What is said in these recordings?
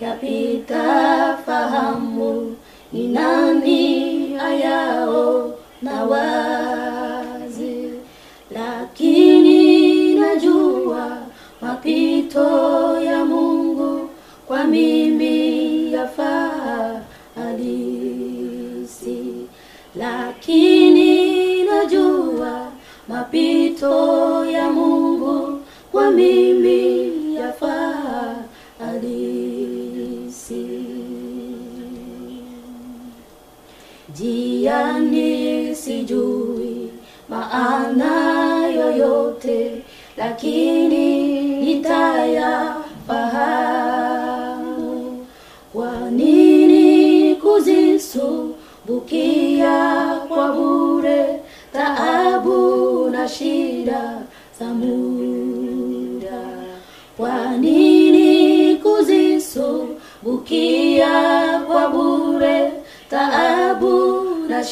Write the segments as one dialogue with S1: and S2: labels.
S1: yapita fahamu, ni nani ayao na wazi, lakini najua mapito ya Mungu kwa mimi yafaa halisi, lakini najua mapito ya Mungu kwa mimi Jiani sijui maana yoyote, lakini nitayafahamu. Kwa nini kuzisumbukia kwa bure taabu na shida za muda? Kwa nini kuzisumbukia kwa bure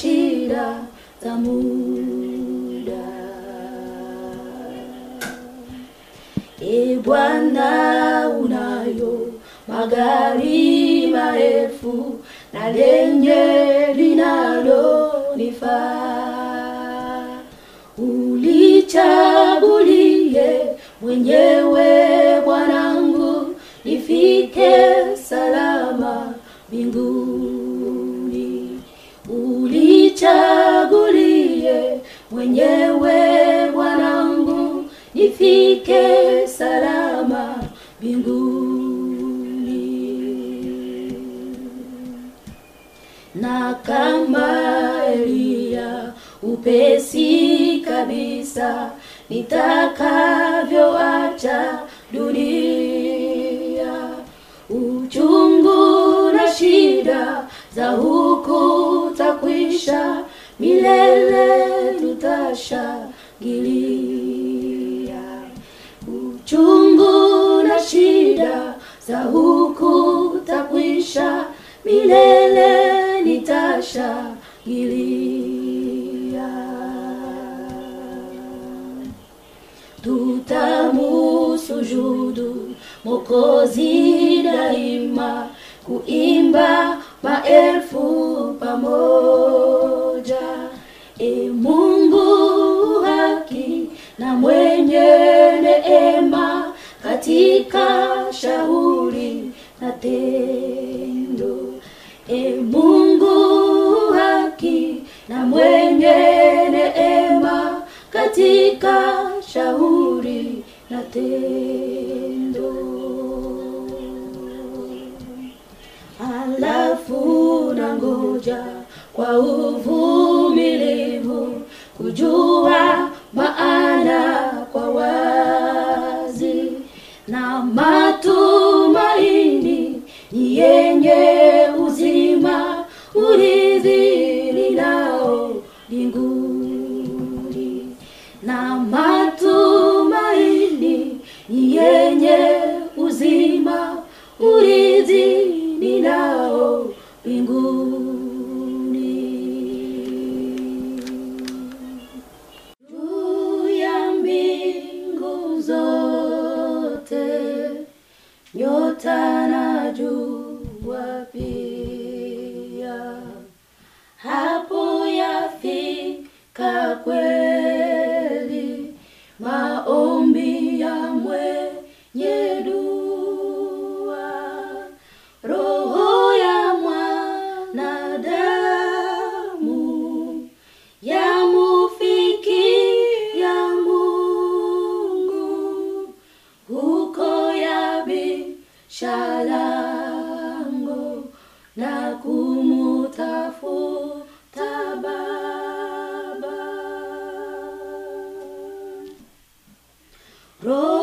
S1: shida za muda? E Bwana, unayo magari marefu na lenye linalonifaa, ulichagulie mwenyewe Bwanangu, nifike salama mbinguni. Mwenyewe mwanangu, nifike salama mbinguni. Na kama Eliya upesi kabisa nitakavyoacha dunia, uchungu na shida za huku takwisha, milele tutashangilia. Uchungu na shida za huku takwisha, milele nitashangilia. Tutamusujudu Mokozi daima, kuimba maelfu pamoja. Mwenye neema, katika shauri na tendo. E Mungu haki na mwenye neema, katika shauri na tendo. Halafu na ngoja kwa uvumilivu kujua maana kwa wazi na matumaini ni yenye Roll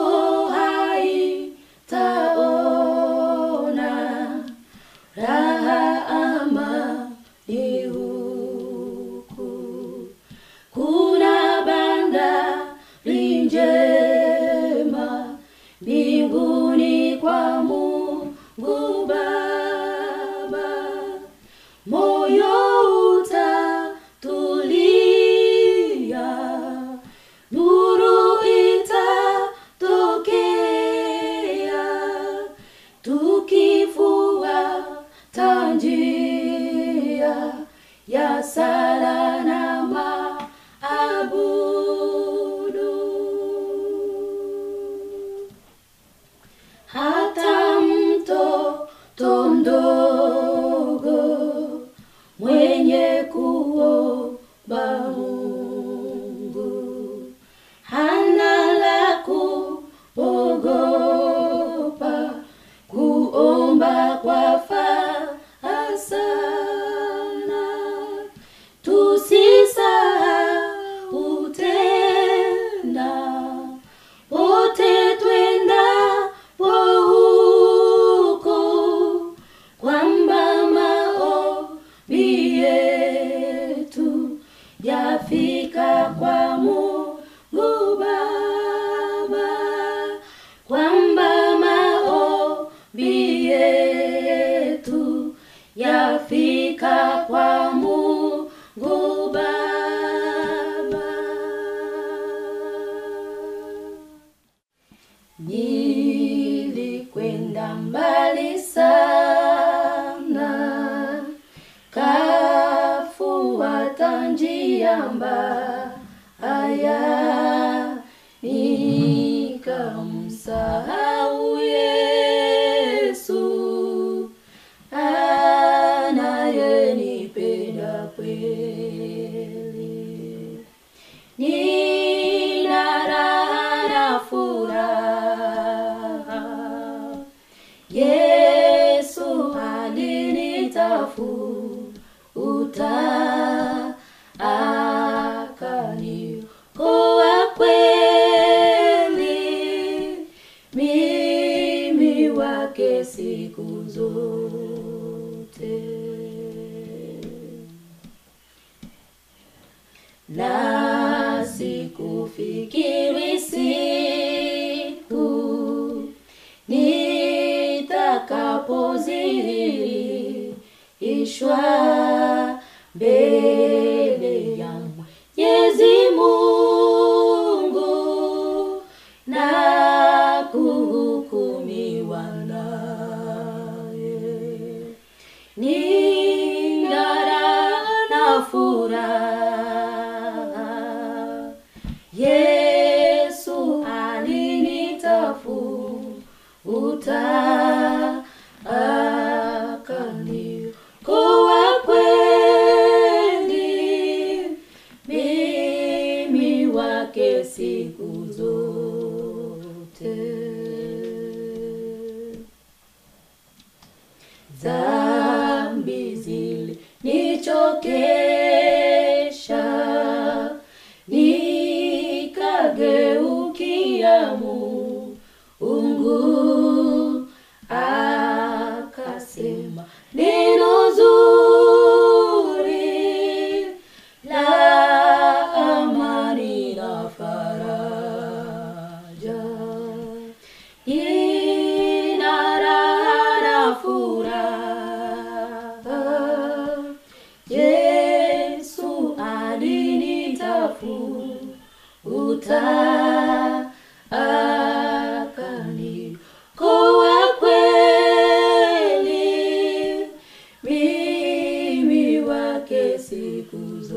S1: joie. Ecos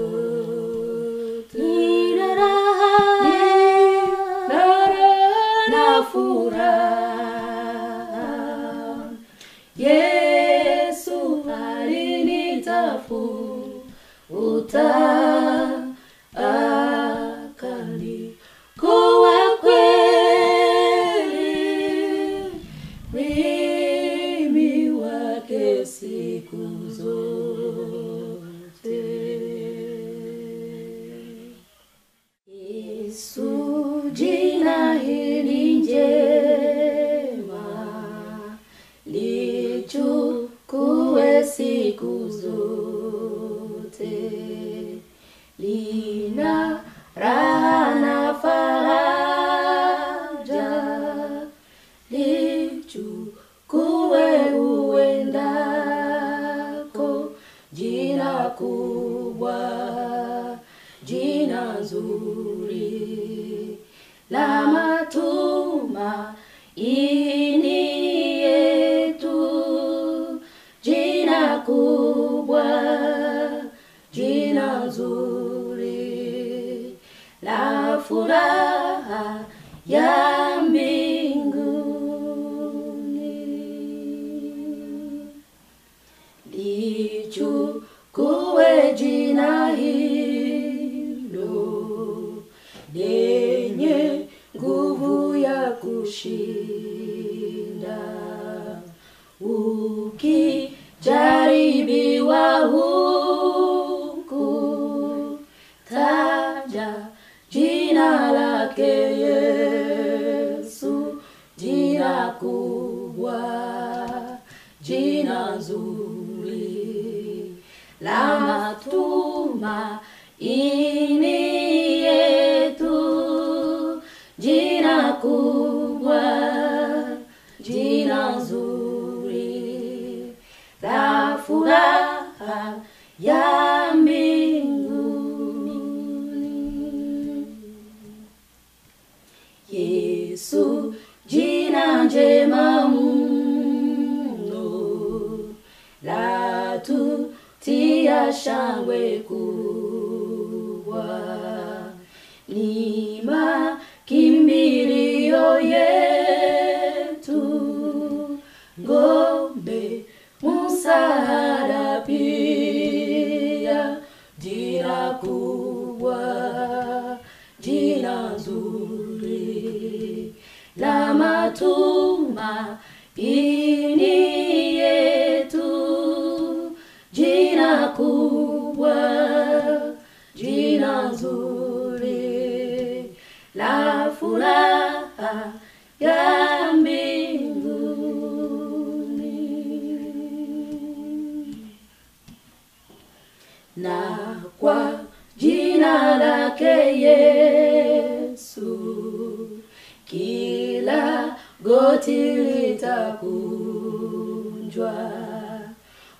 S1: mazuri. Lama tuma ini yetu. Jina kubwa jina nzuri. La furaha ya Nama tuma ini yetu jina kubwa jina zuri. 下位 kwa jina lake Yesu, kila goti litakunjwa,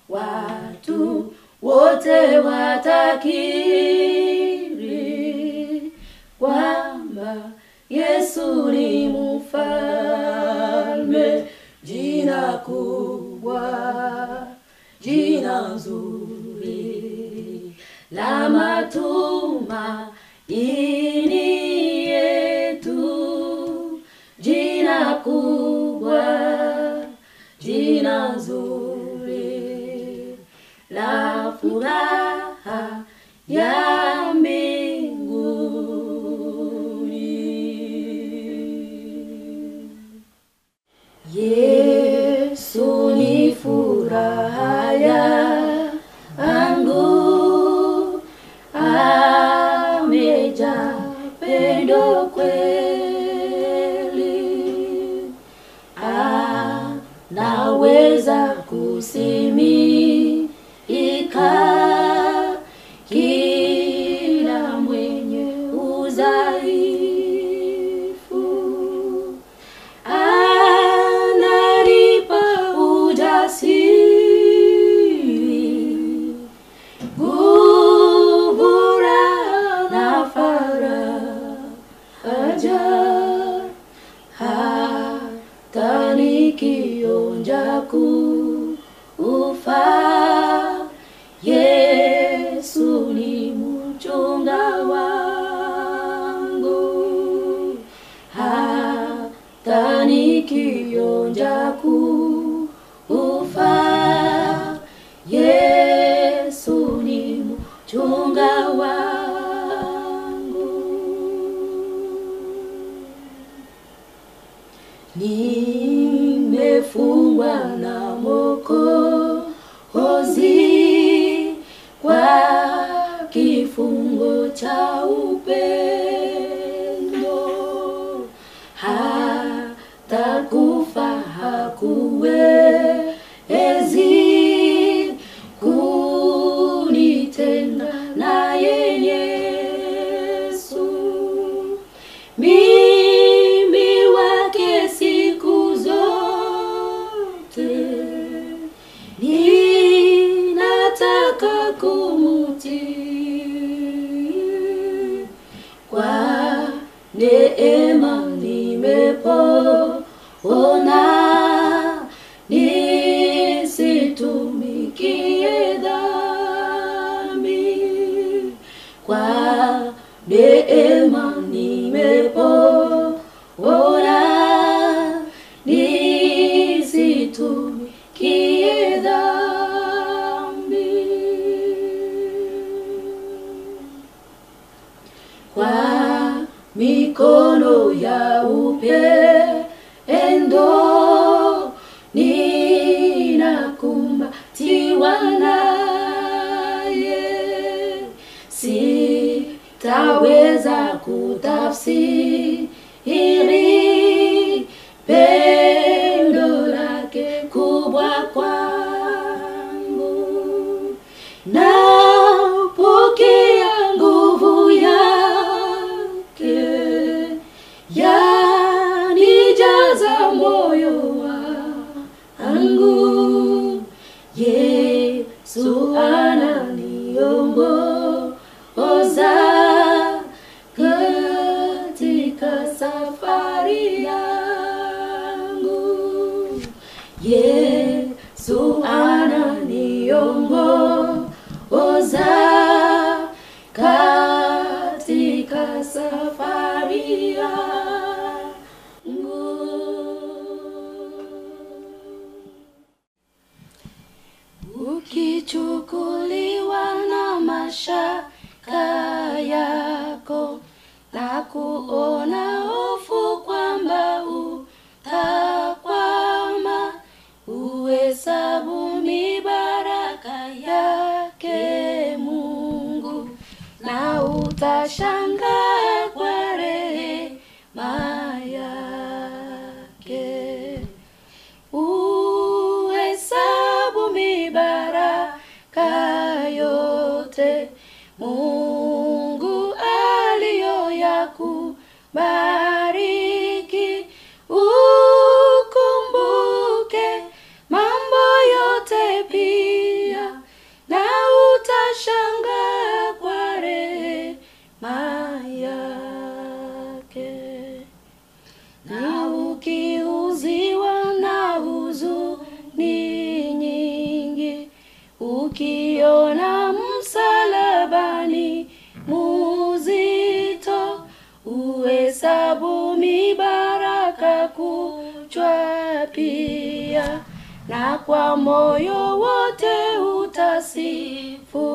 S1: watu wote watakiri kwamba Yesu ni mfalme, jina kubwa, jina nzuri lama tumaini yetu, jina kubwa, jina nzuri. La furaha ya luzes. kifungo cha upendo. mikono yaupe endo ninakumbatiwa naye. Sitaweza kutafsiri ukichukuliwa na mashaka yako na kuona hofu kwamba utakwama, uhesabu ni baraka yake Mungu na utashangaa kwa moyo wote utasifu.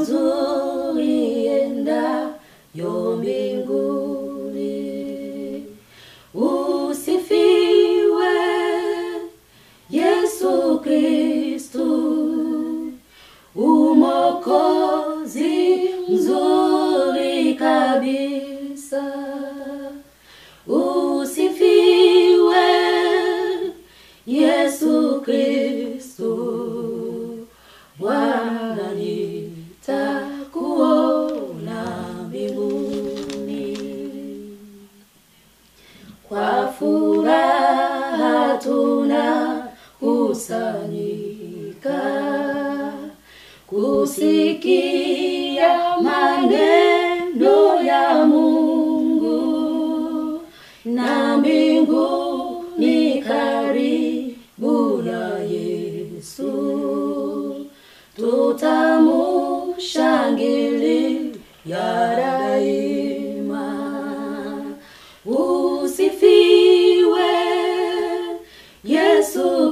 S1: mazuri yenda yo mbingu.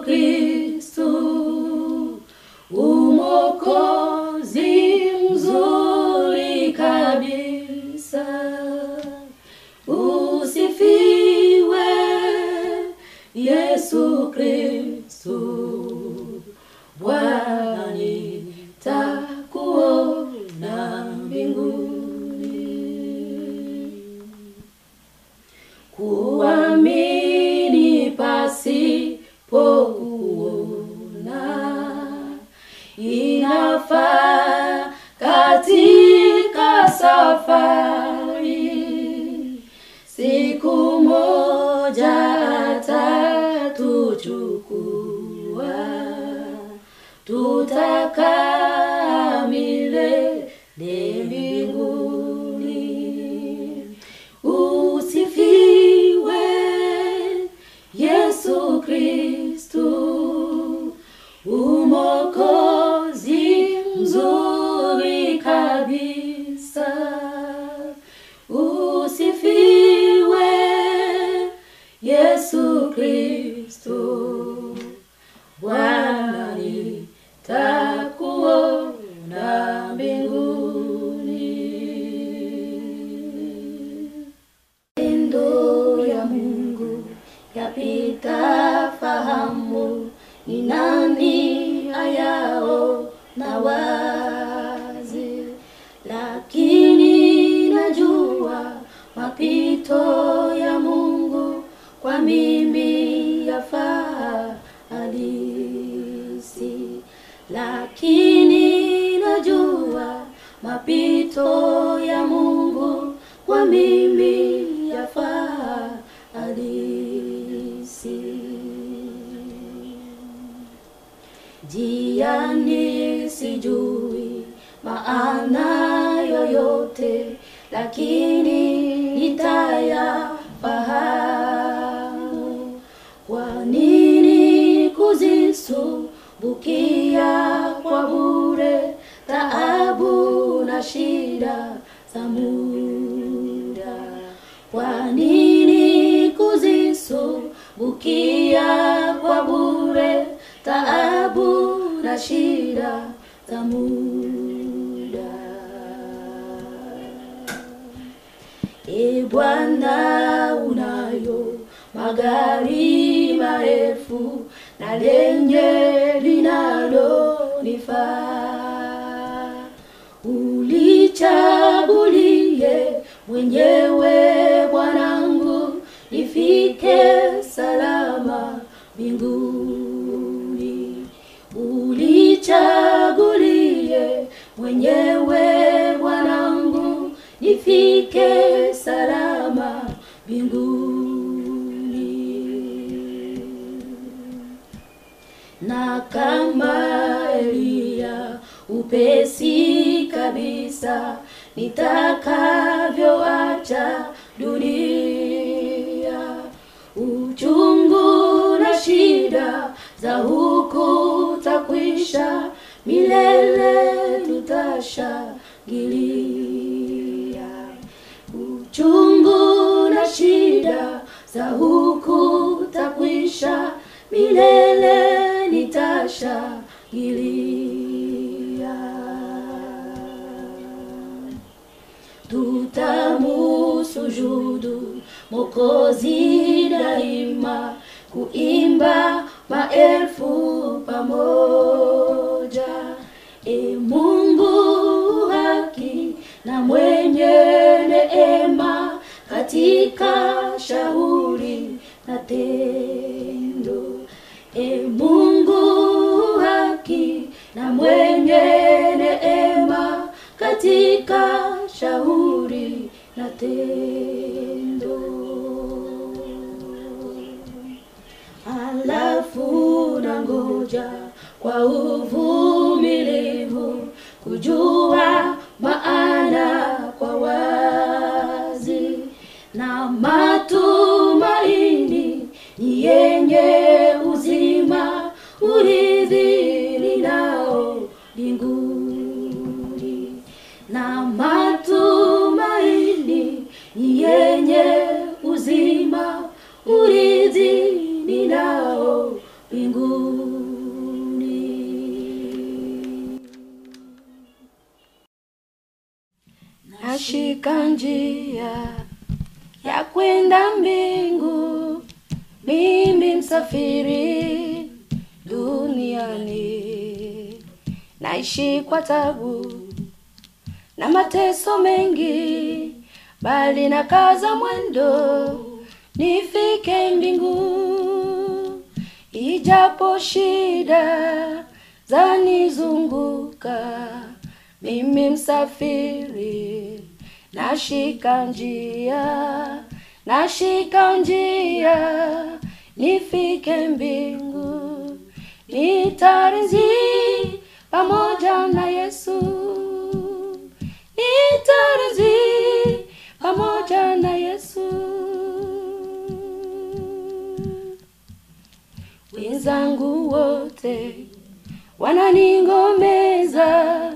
S1: Cristo, o Mocó. oh lakini nitayafahamu. Kwa nini kuzisumbukia kwa bure taabu na shida za muda? Kwa nini kuzisumbukia kwa bure taabu na shida za muda? E Bwana, unayo magari marefu na lenye linalonifaa, ulichagulie mwenyewe Bwanangu, nifike salama mbinguni. Ulichagulie mwenyewe nifike salama mbinguni na kama Eliya upesi kabisa nitakavyoacha dunia, uchungu na shida za huku takwisha, milele tutashangilia. Za huku takwisha, milele nitashangilia. Tutamusujudu Mokozi daima, kuimba maelfu pamoja. E Mungu haki na mwenye neema, katika shauri na tendo. E Mungu haki na mwenye neema, katika shauri na tendo. Alafu na ngoja kwa uvumilivu kujua maana Nashika njia ya kwenda mbingu, mimi msafiri duniani, naishi kwa tabu na mateso mengi, bali na kaza mwendo nifike mbingu, ijapo shida zanizunguka, mimi msafiri nashika njia, nashika njia nifike mbingu, nitaridhi pamoja na Yesu, nitarizi pamoja na Yesu. Wenzangu wote wananingomeza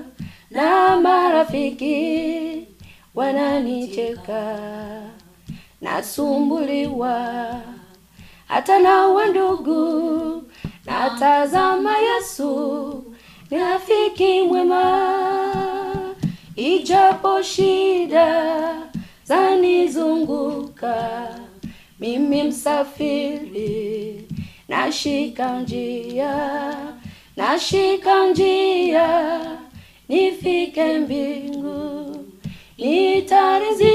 S1: na marafiki wananicheka, nasumbuliwa. Hata na wandugu, natazama Yesu ni rafiki mwema, ijapo shida zanizunguka, mimi msafiri, nashika njia, nashika njia, nifike mbingu, nitarizi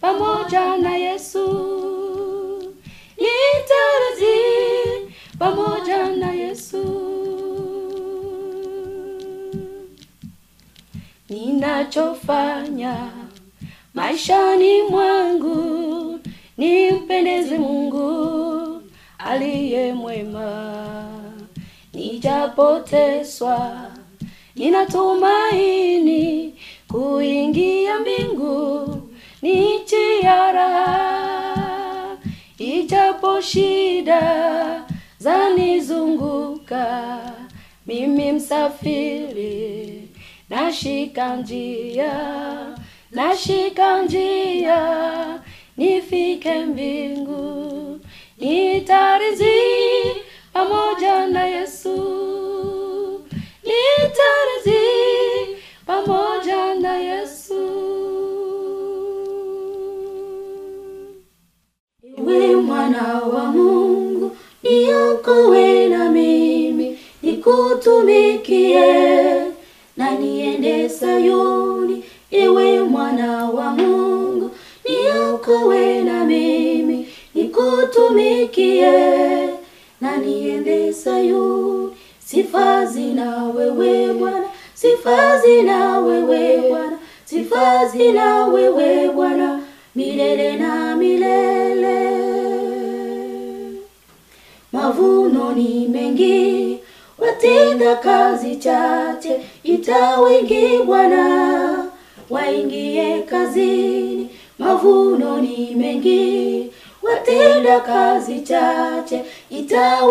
S1: pamoja na Yesu, nitarizi pamoja na Yesu. Ninachofanya maishani mwangu nimpendeze Mungu aliye mwema, nijapoteswa ninatumaini kuingia mbingu ni raha, ijapo shida zanizunguka, mimi msafiri nashika njia, nashika njia, nifike mbingu, nitarizi pamoja na Yesu, nitarizi pamoja na Yesu. Ewe mwana wa Mungu, niokoe na mimi nikutumikie na niende Sayuni. Ewe mwana wa Mungu, niokoe na mimi nikutumikie na niende Sayuni. Sifa zina wewe Bwana, sifa zina wewe Bwana, sifa zina wewe Bwana milele na milele. Mavuno ni mengi, watenda kazi chache, ita wengi Bwana waingie kazini. Mavuno ni mengi, watenda kazi chache, ita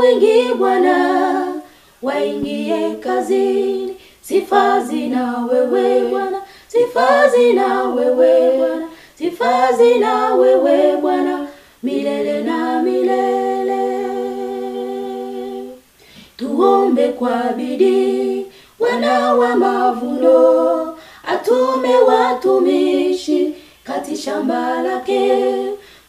S1: Bwana waingie kazini. Sifa zina wewe Bwana, sifa zina wewe Bwana, sifa zina wewe Bwana. Milele na milele. Tuombe kwa bidii, wana wa mavuno, atume watumishi kati shamba lake.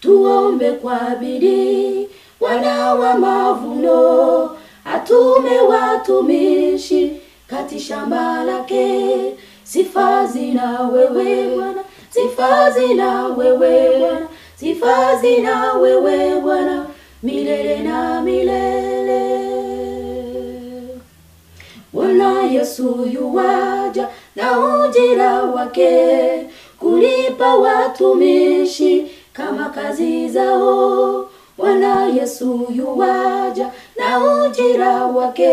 S1: Tuombe kwa bidii, wana wa mavuno, atume watumishi kati shamba lake. Sifa zina wewe Bwana, sifa zina wewe Bwana, sifa zina wewe Bwana milele na milele. Bwana Yesu yuwaja na ujira wake kulipa watumishi kama kazi zao. Bwana Yesu yuwaja na ujira wake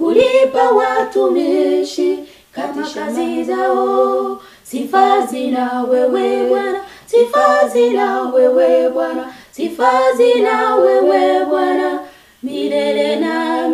S1: kulipa watumishi kama kazi zao. Sifa zina wewe Bwana, sifa zina wewe Bwana, sifa zina wewe Bwana. Milele na